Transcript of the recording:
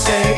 say